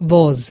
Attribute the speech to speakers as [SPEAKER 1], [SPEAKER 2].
[SPEAKER 1] was